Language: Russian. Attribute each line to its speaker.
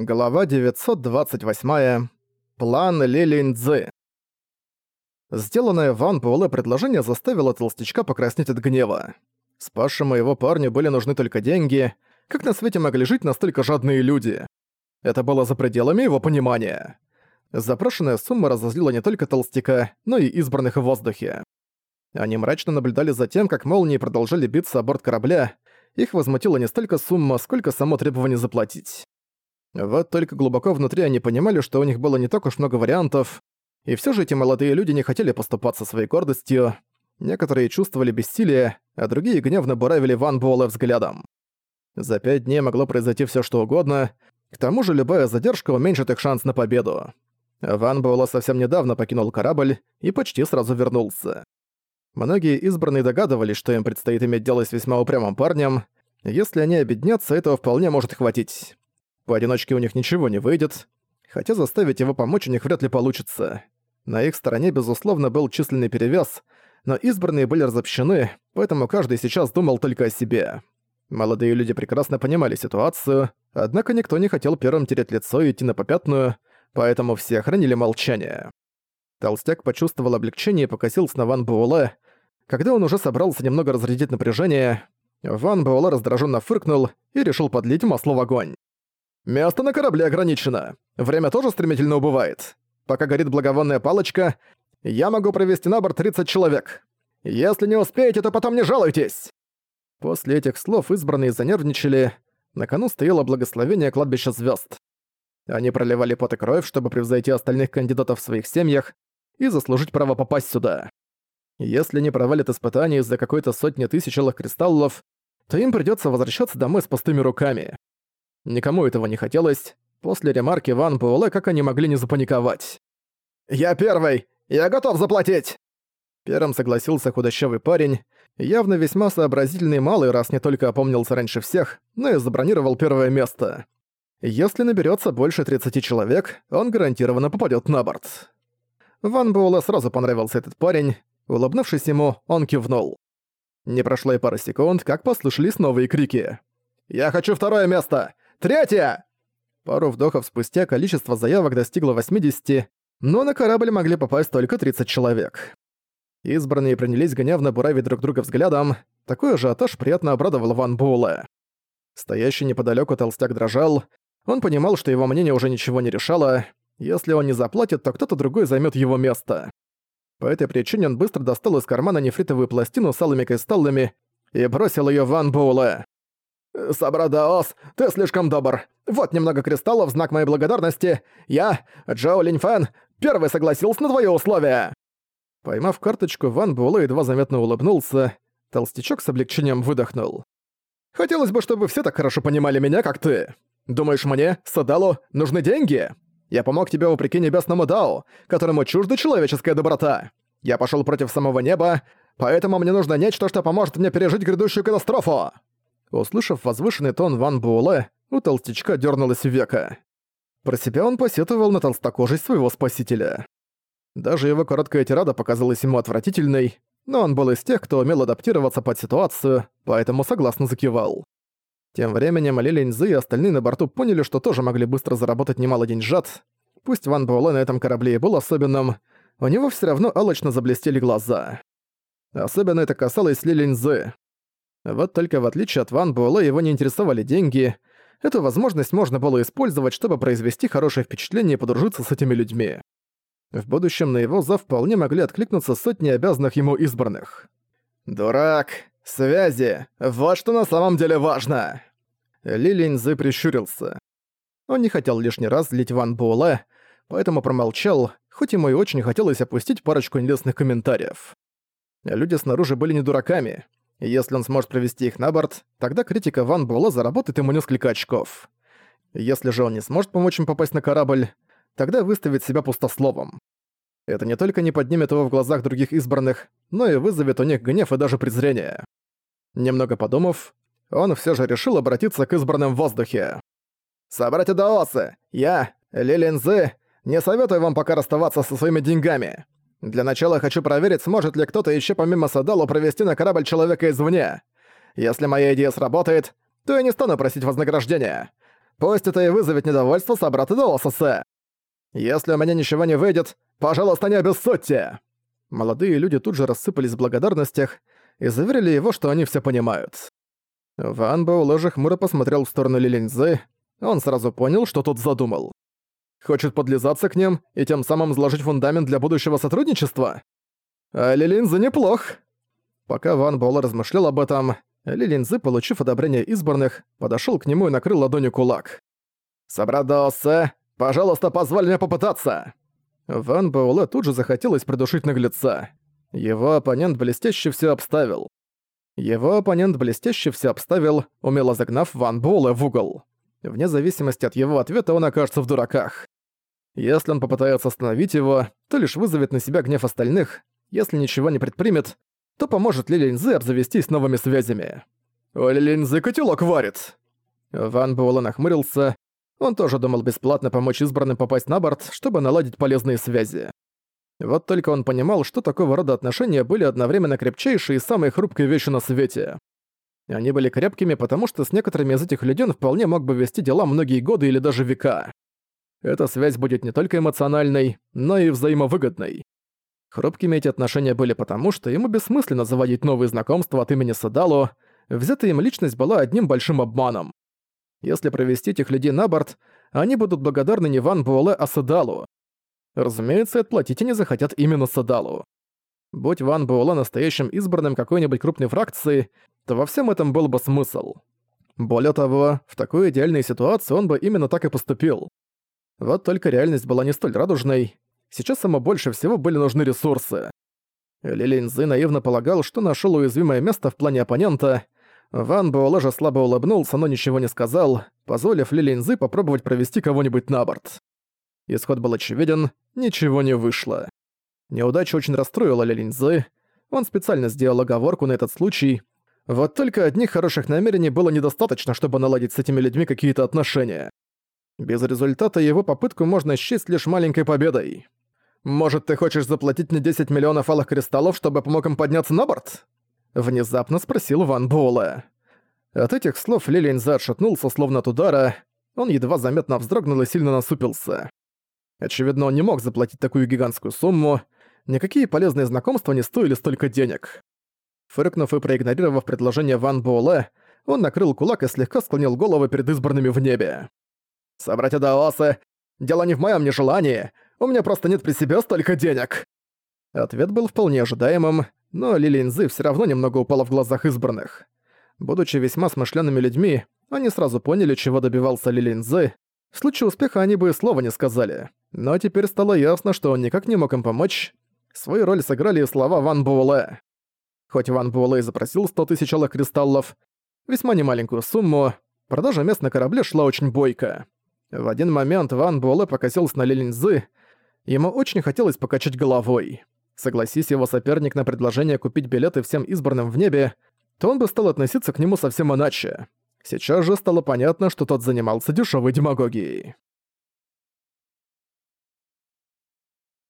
Speaker 1: Глава 928. План Лилиньцзы. Сделанное Ван Буэлэ предложение заставило толстячка покраснеть от гнева. Спасшему его парню были нужны только деньги. Как на свете могли жить настолько жадные люди? Это было за пределами его понимания. Запрошенная сумма разозлила не только толстяка, но и избранных в воздухе. Они мрачно наблюдали за тем, как молнии продолжали биться о борт корабля. Их возмутила не столько сумма, сколько само требование заплатить. Вот только глубоко внутри они понимали, что у них было не так уж много вариантов, и все же эти молодые люди не хотели поступаться своей гордостью. Некоторые чувствовали бессилие, а другие гневно буравили Ван Буэлэ взглядом. За пять дней могло произойти все что угодно, к тому же любая задержка уменьшит их шанс на победу. Ван Буэлэ совсем недавно покинул корабль и почти сразу вернулся. Многие избранные догадывались, что им предстоит иметь дело с весьма упрямым парнем. Если они объединятся, этого вполне может хватить. Поодиночке у них ничего не выйдет, хотя заставить его помочь у них вряд ли получится. На их стороне, безусловно, был численный перевес, но избранные были разобщены, поэтому каждый сейчас думал только о себе. Молодые люди прекрасно понимали ситуацию, однако никто не хотел первым терять лицо и идти на попятную, поэтому все хранили молчание. Толстяк почувствовал облегчение и покосился на Ван Буэлэ. Когда он уже собрался немного разрядить напряжение, Ван Буэлэ раздраженно фыркнул и решил подлить масло в огонь. Место на корабле ограничено. Время тоже стремительно убывает. Пока горит благовонная палочка, я могу провести на борт 30 человек. Если не успеете, то потом не жалуйтесь!» После этих слов избранные занервничали. На кону стояло благословение кладбища звезд. Они проливали пот и кровь, чтобы превзойти остальных кандидатов в своих семьях и заслужить право попасть сюда. Если не провалят испытания из-за какой-то сотни тысяч алых кристаллов, то им придется возвращаться домой с пустыми руками. Никому этого не хотелось. После ремарки Ван Буэлэ как они могли не запаниковать. «Я первый! Я готов заплатить!» Первым согласился худощавый парень, явно весьма сообразительный малый, раз не только опомнился раньше всех, но и забронировал первое место. Если наберется больше 30 человек, он гарантированно попадет на борт. Ван Буэлэ сразу понравился этот парень. Улыбнувшись ему, он кивнул. Не прошло и пары секунд, как послышались новые крики. «Я хочу второе место! Третье!» Пару вдохов спустя количество заявок достигло 80, но на корабль могли попасть только 30 человек. Избранные принялись гневно буравить друг друга взглядом, такой ажиотаж приятно обрадовал Ван Буэлэ. Стоящий неподалёку толстяк дрожал, он понимал, что его мнение уже ничего не решало, если он не заплатит, то кто-то другой займет его место. По этой причине он быстро достал из кармана нефритовую пластину с алыми кристаллами и бросил ее Ван Буэлэ. «Сабрадаос, ты слишком добр. Вот немного кристаллов в знак моей благодарности. Я, Джоу Линьфэн, первый согласился на твои условия!» Поймав карточку, Ван Буэлэ едва заметно улыбнулся. Толстячок с облегчением выдохнул. «Хотелось бы, чтобы все так хорошо понимали меня, как ты. Думаешь, мне, Садалу, нужны деньги? Я помог тебе вопреки небесному Дао, которому чужда человеческая доброта. Я пошел против самого неба, поэтому мне нужно нечто, что поможет мне пережить грядущую катастрофу!» Услышав возвышенный тон Ван Буэлэ, у толстячка дернулась века. Про себя он посетовал на толстокожесть своего спасителя. Даже его короткая тирада показалась ему отвратительной, но он был из тех, кто умел адаптироваться под ситуацию, поэтому согласно закивал. Тем временем Ли Линьзы и остальные на борту поняли, что тоже могли быстро заработать немало деньжат. Пусть Ван Буэлэ на этом корабле и был особенным, у него все равно алочно заблестели глаза. Особенно это касалось Ли Линьзы. Вот только в отличие от Ван Буэлэ его не интересовали деньги. Эту возможность можно было использовать, чтобы произвести хорошее впечатление и подружиться с этими людьми. В будущем на его зов вполне могли откликнуться сотни обязанных ему избранных. «Дурак! Связи! Вот что на самом деле важно!» Ли Линьзы прищурился. Он не хотел лишний раз злить Ван Буэлэ, поэтому промолчал, хоть ему и очень хотелось опустить парочку нелестных комментариев. Люди снаружи были не дураками, если он сможет провести их на борт, тогда критика Ван Буэлэ заработает ему несколько очков. Если же он не сможет помочь им попасть на корабль, тогда выставит себя пустословом. Это не только не поднимет его в глазах других избранных, но и вызовет у них гнев и даже презрение. Немного подумав, он все же решил обратиться к избранным в воздухе. «Собратья Даосы, я, Лилинзы, не советую вам пока расставаться со своими деньгами. Для начала хочу проверить, сможет ли кто-то еще помимо Садалу провести на корабль человека извне. Если моя идея сработает, то я не стану просить вознаграждения. Пусть это и вызовет недовольство собрата Доососа. Если у меня ничего не выйдет, пожалуйста, не обессудьте!» Молодые люди тут же рассыпались в благодарностях и заверили его, что они все понимают. Ван Боулэ же хмуро посмотрел в сторону Лилинзы, он сразу понял, что тот задумал. Хочет подлизаться к ним и тем самым заложить фундамент для будущего сотрудничества? А Лилинза неплох. Пока Ван Боулэ размышлял об этом, Лилинзы, получив одобрение избранных, подошёл к нему и накрыл ладонью кулак. «Собрат Даосе, пожалуйста, позволь мне попытаться!» Ван Боуле тут же захотелось придушить наглеца. Его оппонент блестяще всё обставил. Его оппонент блестяще всё обставил, умело загнав Ван Боуле в угол. Вне зависимости от его ответа он окажется в дураках. Если он попытается остановить его, то лишь вызовет на себя гнев остальных, если ничего не предпримет, то поможет Ли Линзы обзавестись новыми связями. «У Ли Линзы котелок варит!» Ван Буэлэ нахмурился. Он тоже думал бесплатно помочь избранным попасть на борт, чтобы наладить полезные связи. Вот только он понимал, что такого рода отношения были одновременно крепчайшие и самые хрупкие вещи на свете. Они были крепкими, потому что с некоторыми из этих людей он вполне мог бы вести дела многие годы или даже века. Эта связь будет не только эмоциональной, но и взаимовыгодной. Хрупкими эти отношения были потому, что ему бессмысленно заводить новые знакомства от имени Садалу, взятая им личность была одним большим обманом. Если провести этих людей на борт, они будут благодарны не Ван Буэлэ, а Садалу. Разумеется, отплатить они захотят именно Садалу. Будь Ван Буэлэ настоящим избранным какой-нибудь крупной фракции, то во всем этом был бы смысл. Более того, в такой идеальной ситуации он бы именно так и поступил. Вот только реальность была не столь радужной, Сейчас ему больше всего были нужны ресурсы. Лилинзы наивно полагал, что нашел уязвимое место в плане оппонента. Ван Буэлэ же слабо улыбнулся, но ничего не сказал, позволив Лилинзы попробовать провести кого-нибудь на борт. Исход был очевиден, ничего не вышло. Неудача очень расстроила Лилинзы. Он специально сделал оговорку на этот случай. Вот только одних хороших намерений было недостаточно, чтобы наладить с этими людьми какие-то отношения. Без результата его попытку можно счесть лишь маленькой победой. «Может, ты хочешь заплатить мне 10 миллионов алых кристаллов, чтобы помог им подняться на борт?» Внезапно спросил Ван Буэлэ. От этих слов Лилинза отшатнулся, словно от удара. Он едва заметно вздрогнул и сильно насупился. Очевидно, он не мог заплатить такую гигантскую сумму. Никакие полезные знакомства не стоили столько денег. Фыркнув и проигнорировав предложение Ван Буэлэ, он накрыл кулак и слегка склонил голову перед избранными в небе. «Собратья Даосы, дело не в моем нежелании, у меня просто нет при себе столько денег!» Ответ был вполне ожидаемым, но Лилинзы все равно немного упала в глазах избранных. Будучи весьма смышленными людьми, они сразу поняли, чего добивался Лилинзы. В случае успеха они бы и слова не сказали. Но теперь стало ясно, что он никак не мог им помочь. Свою роль сыграли и слова Ван Буэлэ. Хоть Ван Буэлэ запросил 100 тысяч алых кристаллов, весьма немаленькую сумму, продажа мест на корабле шла очень бойко. В один момент Ван Буэлэ покосился на Лилинзы, Ему очень хотелось покачать головой. Согласись его соперник на предложение купить билеты всем избранным в небе, то он бы стал относиться к нему совсем иначе. Сейчас же стало понятно, что тот занимался дешевой демагогией.